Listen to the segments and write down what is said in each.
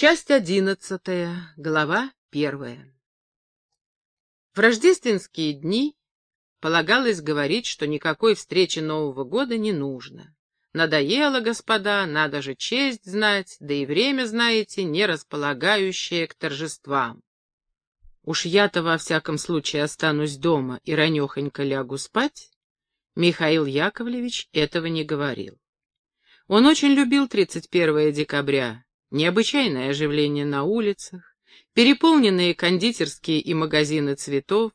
Часть одиннадцатая, глава первая. В рождественские дни полагалось говорить, что никакой встречи Нового года не нужно. Надоело, господа, надо же честь знать, да и время, знаете, не располагающее к торжествам. Уж я-то во всяком случае останусь дома и ранехонько лягу спать. Михаил Яковлевич этого не говорил. Он очень любил 31 декабря, необычайное оживление на улицах, переполненные кондитерские и магазины цветов,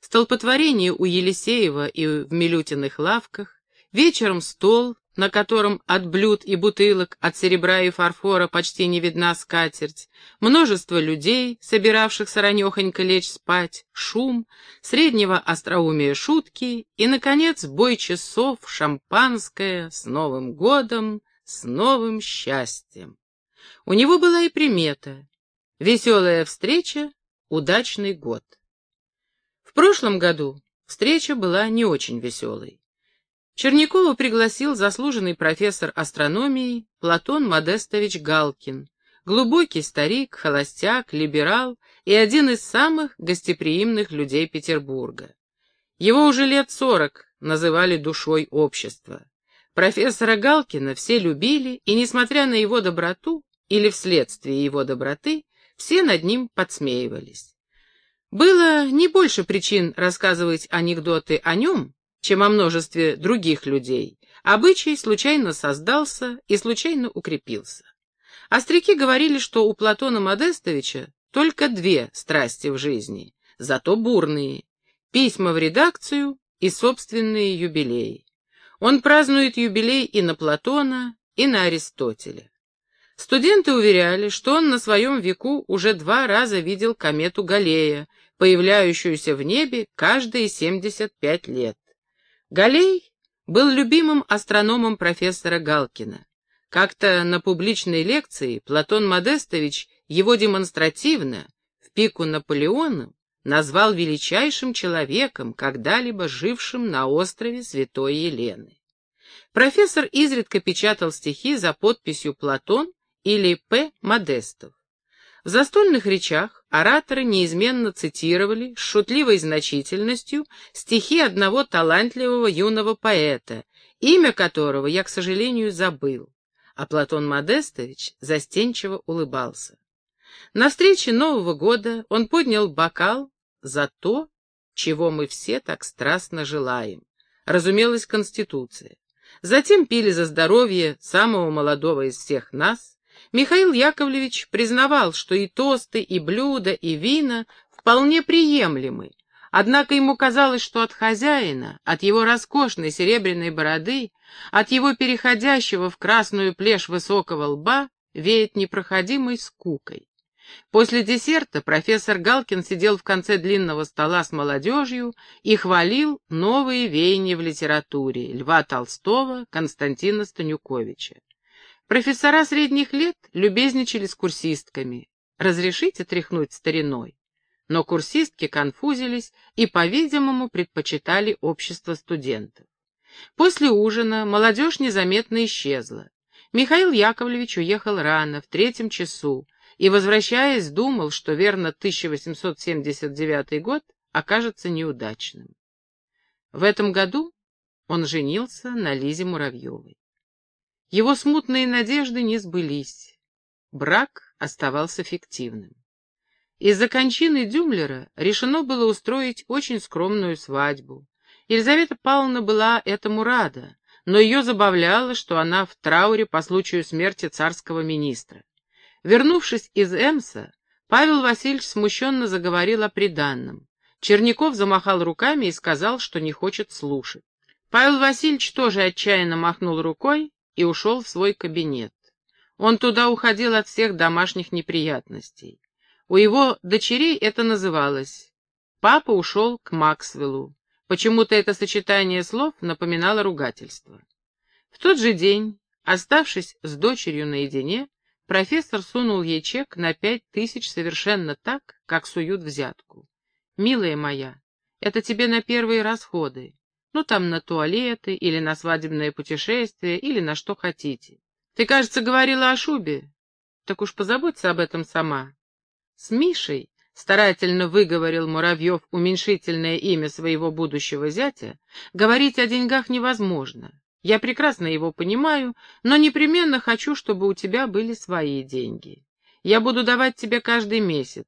столпотворение у Елисеева и в Милютиных лавках, вечером стол, на котором от блюд и бутылок, от серебра и фарфора почти не видна скатерть, множество людей, собиравшихся ранехонько лечь спать, шум, среднего остроумия шутки и, наконец, бой часов, шампанское, с Новым годом, с новым счастьем. У него была и примета — веселая встреча, удачный год. В прошлом году встреча была не очень веселой. Чернякова пригласил заслуженный профессор астрономии Платон Модестович Галкин, глубокий старик, холостяк, либерал и один из самых гостеприимных людей Петербурга. Его уже лет сорок называли душой общества. Профессора Галкина все любили, и, несмотря на его доброту, или вследствие его доброты, все над ним подсмеивались. Было не больше причин рассказывать анекдоты о нем, чем о множестве других людей. Обычай случайно создался и случайно укрепился. Остряки говорили, что у Платона Модестовича только две страсти в жизни, зато бурные — письма в редакцию и собственные юбилеи. Он празднует юбилей и на Платона, и на Аристотеля. Студенты уверяли, что он на своем веку уже два раза видел комету Галлея, появляющуюся в небе каждые 75 лет. Галлей был любимым астрономом профессора Галкина. Как-то на публичной лекции Платон Модестович его демонстративно, в пику Наполеону, назвал величайшим человеком, когда-либо жившим на острове Святой Елены. Профессор изредка печатал стихи за подписью «Платон» или П. Модестов. В застольных речах ораторы неизменно цитировали с шутливой значительностью стихи одного талантливого юного поэта, имя которого я, к сожалению, забыл, а Платон Модестович застенчиво улыбался. На встрече Нового года он поднял бокал за то, чего мы все так страстно желаем. Разумелась Конституция. Затем пили за здоровье самого молодого из всех нас, Михаил Яковлевич признавал, что и тосты, и блюда, и вина вполне приемлемы, однако ему казалось, что от хозяина, от его роскошной серебряной бороды, от его переходящего в красную плешь высокого лба веет непроходимой скукой. После десерта профессор Галкин сидел в конце длинного стола с молодежью и хвалил новые веяния в литературе Льва Толстого, Константина Станюковича. Профессора средних лет любезничали с курсистками. Разрешите тряхнуть стариной? Но курсистки конфузились и, по-видимому, предпочитали общество студентов. После ужина молодежь незаметно исчезла. Михаил Яковлевич уехал рано, в третьем часу, и, возвращаясь, думал, что, верно, 1879 год окажется неудачным. В этом году он женился на Лизе Муравьевой. Его смутные надежды не сбылись. Брак оставался фиктивным. Из-за кончины Дюмлера решено было устроить очень скромную свадьбу. Елизавета Павловна была этому рада, но ее забавляло, что она в трауре по случаю смерти царского министра. Вернувшись из Эмса, Павел Васильевич смущенно заговорил о приданном. Черняков замахал руками и сказал, что не хочет слушать. Павел Васильевич тоже отчаянно махнул рукой и ушел в свой кабинет. Он туда уходил от всех домашних неприятностей. У его дочерей это называлось «Папа ушел к Максвеллу». Почему-то это сочетание слов напоминало ругательство. В тот же день, оставшись с дочерью наедине, профессор сунул ей чек на пять тысяч совершенно так, как суют взятку. «Милая моя, это тебе на первые расходы. Ну, там на туалеты, или на свадебное путешествие, или на что хотите. Ты, кажется, говорила о шубе. Так уж позаботься об этом сама. С Мишей, старательно выговорил Муравьев уменьшительное имя своего будущего зятя, говорить о деньгах невозможно. Я прекрасно его понимаю, но непременно хочу, чтобы у тебя были свои деньги. Я буду давать тебе каждый месяц.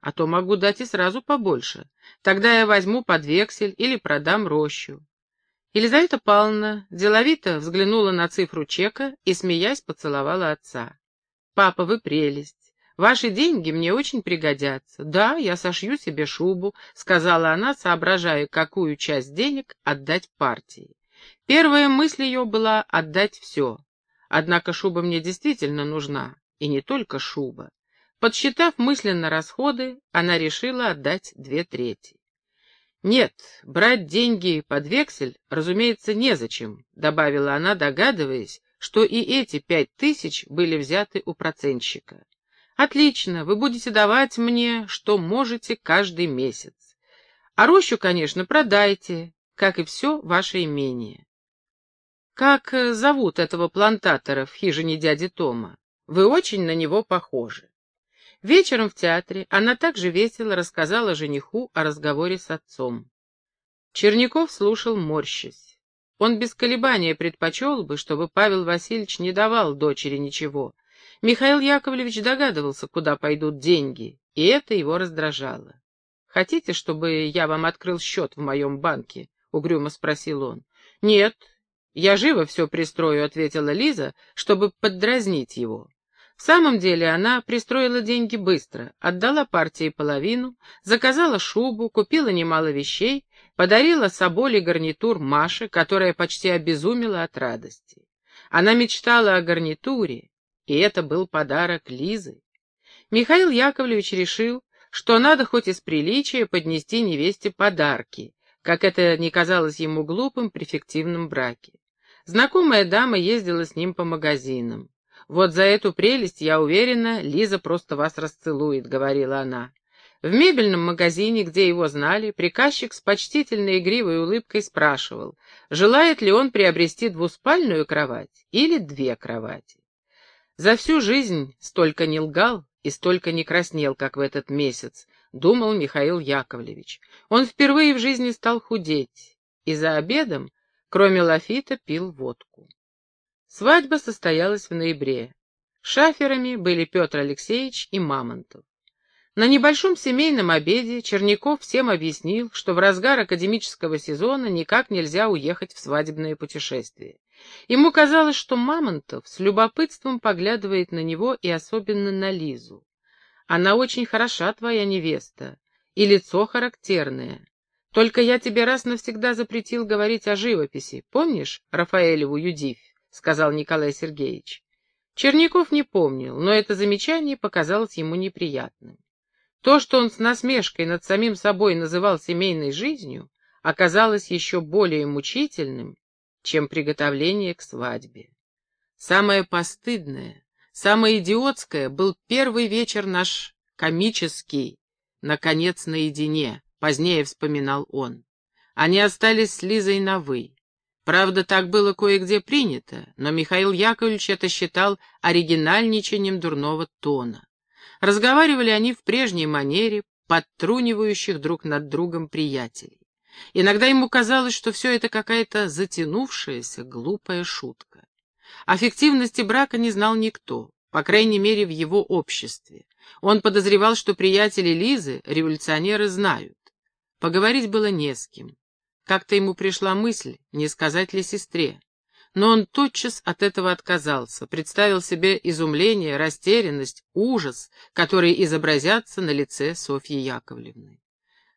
А то могу дать и сразу побольше. Тогда я возьму под вексель или продам рощу. Елизавета Павловна деловито взглянула на цифру чека и, смеясь, поцеловала отца. «Папа, вы прелесть. Ваши деньги мне очень пригодятся. Да, я сошью себе шубу», — сказала она, соображая, какую часть денег отдать партии. Первая мысль ее была отдать все. Однако шуба мне действительно нужна, и не только шуба. Подсчитав мысленно расходы, она решила отдать две трети. «Нет, брать деньги под вексель, разумеется, незачем», — добавила она, догадываясь, что и эти пять тысяч были взяты у процентщика. «Отлично, вы будете давать мне, что можете, каждый месяц. А рощу, конечно, продайте, как и все ваше имение». «Как э, зовут этого плантатора в хижине дяди Тома? Вы очень на него похожи». Вечером в театре она также весело рассказала жениху о разговоре с отцом. Черняков слушал, морщась. Он без колебания предпочел бы, чтобы Павел Васильевич не давал дочери ничего. Михаил Яковлевич догадывался, куда пойдут деньги, и это его раздражало. «Хотите, чтобы я вам открыл счет в моем банке?» — угрюмо спросил он. «Нет, я живо все пристрою», — ответила Лиза, чтобы поддразнить его. В самом деле она пристроила деньги быстро, отдала партии половину, заказала шубу, купила немало вещей, подарила соболи гарнитур Маше, которая почти обезумела от радости. Она мечтала о гарнитуре, и это был подарок Лизы. Михаил Яковлевич решил, что надо хоть из приличия поднести невесте подарки, как это не казалось ему глупым при фиктивном браке. Знакомая дама ездила с ним по магазинам. «Вот за эту прелесть, я уверена, Лиза просто вас расцелует», — говорила она. В мебельном магазине, где его знали, приказчик с почтительной игривой улыбкой спрашивал, желает ли он приобрести двуспальную кровать или две кровати. За всю жизнь столько не лгал и столько не краснел, как в этот месяц, думал Михаил Яковлевич. Он впервые в жизни стал худеть, и за обедом, кроме лафита, пил водку. Свадьба состоялась в ноябре. Шаферами были Петр Алексеевич и Мамонтов. На небольшом семейном обеде Черняков всем объяснил, что в разгар академического сезона никак нельзя уехать в свадебное путешествие. Ему казалось, что Мамонтов с любопытством поглядывает на него и особенно на Лизу. «Она очень хороша, твоя невеста, и лицо характерное. Только я тебе раз навсегда запретил говорить о живописи, помнишь Рафаэлеву Юдивь? — сказал Николай Сергеевич. Черняков не помнил, но это замечание показалось ему неприятным. То, что он с насмешкой над самим собой называл семейной жизнью, оказалось еще более мучительным, чем приготовление к свадьбе. Самое постыдное, самое идиотское был первый вечер наш комический, наконец, наедине, позднее вспоминал он. Они остались с Лизой на «вы». Правда, так было кое-где принято, но Михаил Яковлевич это считал оригинальничанием дурного тона. Разговаривали они в прежней манере, подтрунивающих друг над другом приятелей. Иногда ему казалось, что все это какая-то затянувшаяся, глупая шутка. О фиктивности брака не знал никто, по крайней мере, в его обществе. Он подозревал, что приятели Лизы, революционеры, знают. Поговорить было не с кем. Как-то ему пришла мысль, не сказать ли сестре. Но он тотчас от этого отказался, представил себе изумление, растерянность, ужас, которые изобразятся на лице Софьи Яковлевны.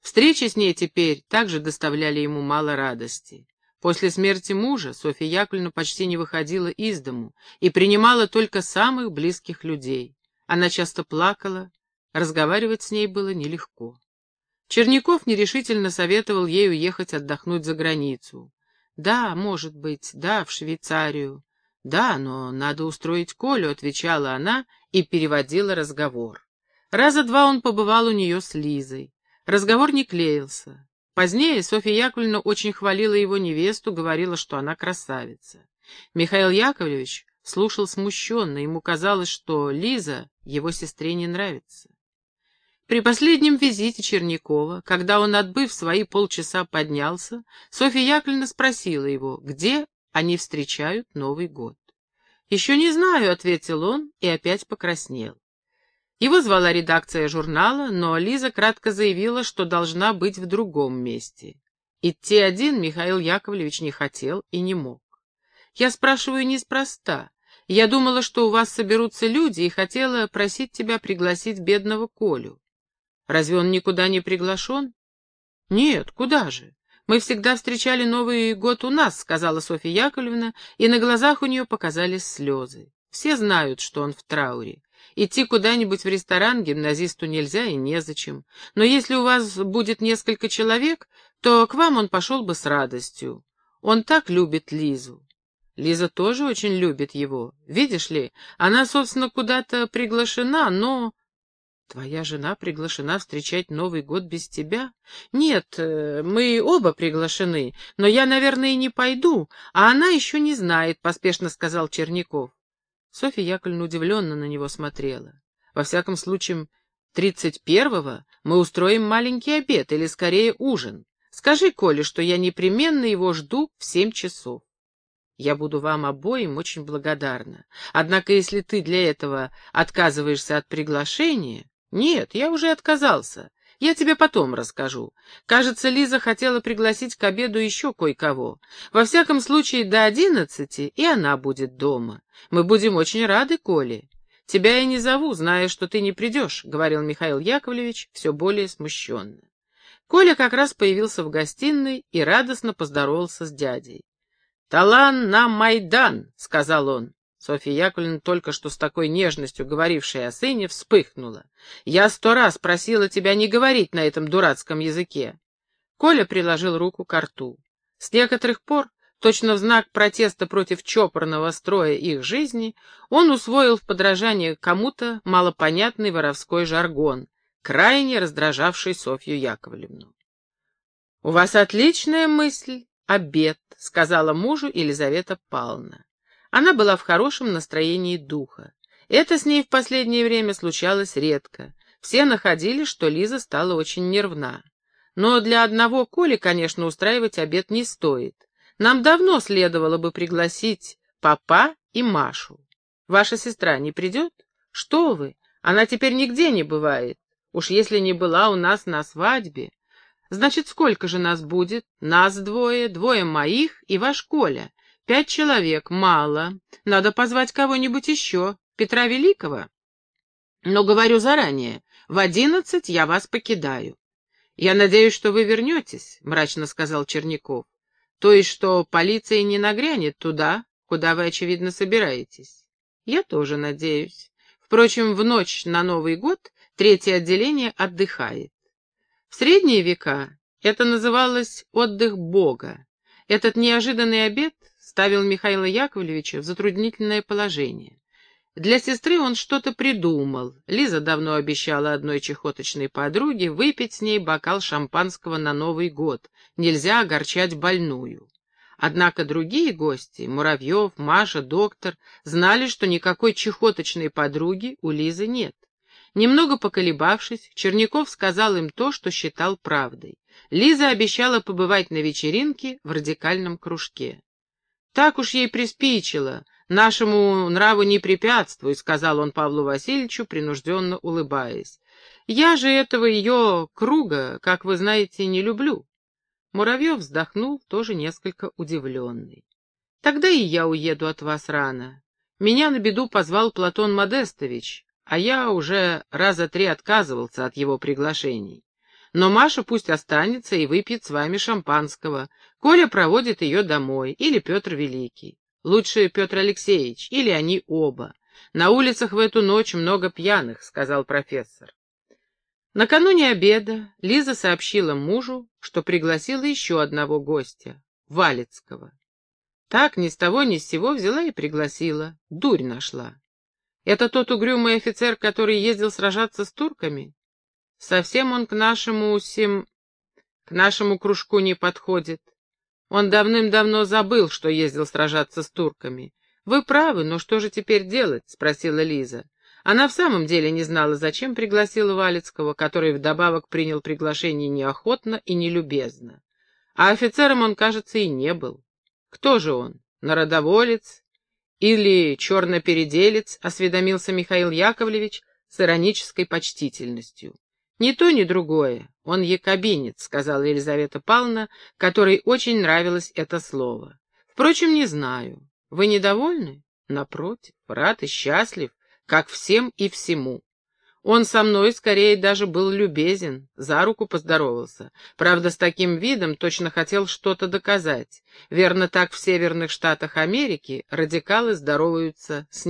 Встречи с ней теперь также доставляли ему мало радости. После смерти мужа Софья Яковлевна почти не выходила из дому и принимала только самых близких людей. Она часто плакала, разговаривать с ней было нелегко. Черняков нерешительно советовал ей уехать отдохнуть за границу. «Да, может быть, да, в Швейцарию. Да, но надо устроить Колю», — отвечала она и переводила разговор. Раза два он побывал у нее с Лизой. Разговор не клеился. Позднее Софья Яковлевна очень хвалила его невесту, говорила, что она красавица. Михаил Яковлевич слушал смущенно, ему казалось, что Лиза его сестре не нравится. При последнем визите Чернякова, когда он, отбыв свои полчаса, поднялся, Софья Яковлевна спросила его, где они встречают Новый год. «Еще не знаю», — ответил он и опять покраснел. Его звала редакция журнала, но Лиза кратко заявила, что должна быть в другом месте. Идти один Михаил Яковлевич не хотел и не мог. Я спрашиваю неспроста. Я думала, что у вас соберутся люди, и хотела просить тебя пригласить бедного Колю. Разве он никуда не приглашен? Нет, куда же? Мы всегда встречали Новый год у нас, сказала Софья Яковлевна, и на глазах у нее показались слезы. Все знают, что он в трауре. Идти куда-нибудь в ресторан гимназисту нельзя и незачем. Но если у вас будет несколько человек, то к вам он пошел бы с радостью. Он так любит Лизу. Лиза тоже очень любит его. Видишь ли, она, собственно, куда-то приглашена, но... Твоя жена приглашена встречать Новый год без тебя? Нет, э, мы оба приглашены, но я, наверное, не пойду, а она еще не знает, — поспешно сказал Черняков. Софья Яковлевна удивленно на него смотрела. Во всяком случае, тридцать первого мы устроим маленький обед, или скорее ужин. Скажи Коле, что я непременно его жду в семь часов. Я буду вам обоим очень благодарна. Однако, если ты для этого отказываешься от приглашения... Нет, я уже отказался. Я тебе потом расскажу. Кажется, Лиза хотела пригласить к обеду еще кое-кого. Во всяком случае, до одиннадцати, и она будет дома. Мы будем очень рады, Коле. Тебя я не зову, зная, что ты не придешь, — говорил Михаил Яковлевич все более смущенно. Коля как раз появился в гостиной и радостно поздоровался с дядей. «Талан на Майдан!» — сказал он. Софья Яковлевна, только что с такой нежностью говорившая о сыне, вспыхнула. «Я сто раз просила тебя не говорить на этом дурацком языке». Коля приложил руку к рту. С некоторых пор, точно в знак протеста против чопорного строя их жизни, он усвоил в подражание кому-то малопонятный воровской жаргон, крайне раздражавший Софью Яковлевну. «У вас отличная мысль, обед», — сказала мужу Елизавета Павловна. Она была в хорошем настроении духа. Это с ней в последнее время случалось редко. Все находили, что Лиза стала очень нервна. Но для одного Коли, конечно, устраивать обед не стоит. Нам давно следовало бы пригласить папа и Машу. Ваша сестра не придет? Что вы? Она теперь нигде не бывает. Уж если не была у нас на свадьбе. Значит, сколько же нас будет? Нас двое, двое моих и ваш Коля. Пять человек, мало. Надо позвать кого-нибудь еще. Петра Великого? Но говорю заранее, в одиннадцать я вас покидаю. Я надеюсь, что вы вернетесь, мрачно сказал Черняков. То есть, что полиция не нагрянет туда, куда вы, очевидно, собираетесь. Я тоже надеюсь. Впрочем, в ночь на Новый год третье отделение отдыхает. В средние века это называлось «отдых Бога». Этот неожиданный обед ставил Михаила Яковлевича в затруднительное положение. Для сестры он что-то придумал. Лиза давно обещала одной чехоточной подруге выпить с ней бокал шампанского на Новый год. Нельзя огорчать больную. Однако другие гости, Муравьев, Маша, доктор, знали, что никакой чехоточной подруги у Лизы нет. Немного поколебавшись, Черняков сказал им то, что считал правдой. Лиза обещала побывать на вечеринке в радикальном кружке. Так уж ей приспичило. Нашему нраву не препятствуй, — сказал он Павлу Васильевичу, принужденно улыбаясь. Я же этого ее круга, как вы знаете, не люблю. Муравьев вздохнул, тоже несколько удивленный. Тогда и я уеду от вас рано. Меня на беду позвал Платон Модестович, а я уже раза три отказывался от его приглашений. Но Маша пусть останется и выпьет с вами шампанского. Коля проводит ее домой, или Петр Великий. Лучше Петр Алексеевич, или они оба. На улицах в эту ночь много пьяных, сказал профессор. Накануне обеда Лиза сообщила мужу, что пригласила еще одного гостя, Валецкого. Так ни с того ни с сего взяла и пригласила, дурь нашла. Это тот угрюмый офицер, который ездил сражаться с турками? Совсем он к нашему сим... к нашему кружку не подходит. Он давным-давно забыл, что ездил сражаться с турками. «Вы правы, но что же теперь делать?» — спросила Лиза. Она в самом деле не знала, зачем пригласила Валецкого, который вдобавок принял приглашение неохотно и нелюбезно. А офицером он, кажется, и не был. Кто же он? Народоволец или чернопеределец? — осведомился Михаил Яковлевич с иронической почтительностью. «Ни то, ни другое. Он якобинец», — сказала Елизавета Павловна, которой очень нравилось это слово. «Впрочем, не знаю. Вы недовольны? Напротив, рад и счастлив, как всем и всему. Он со мной скорее даже был любезен, за руку поздоровался. Правда, с таким видом точно хотел что-то доказать. Верно, так в северных штатах Америки радикалы здороваются с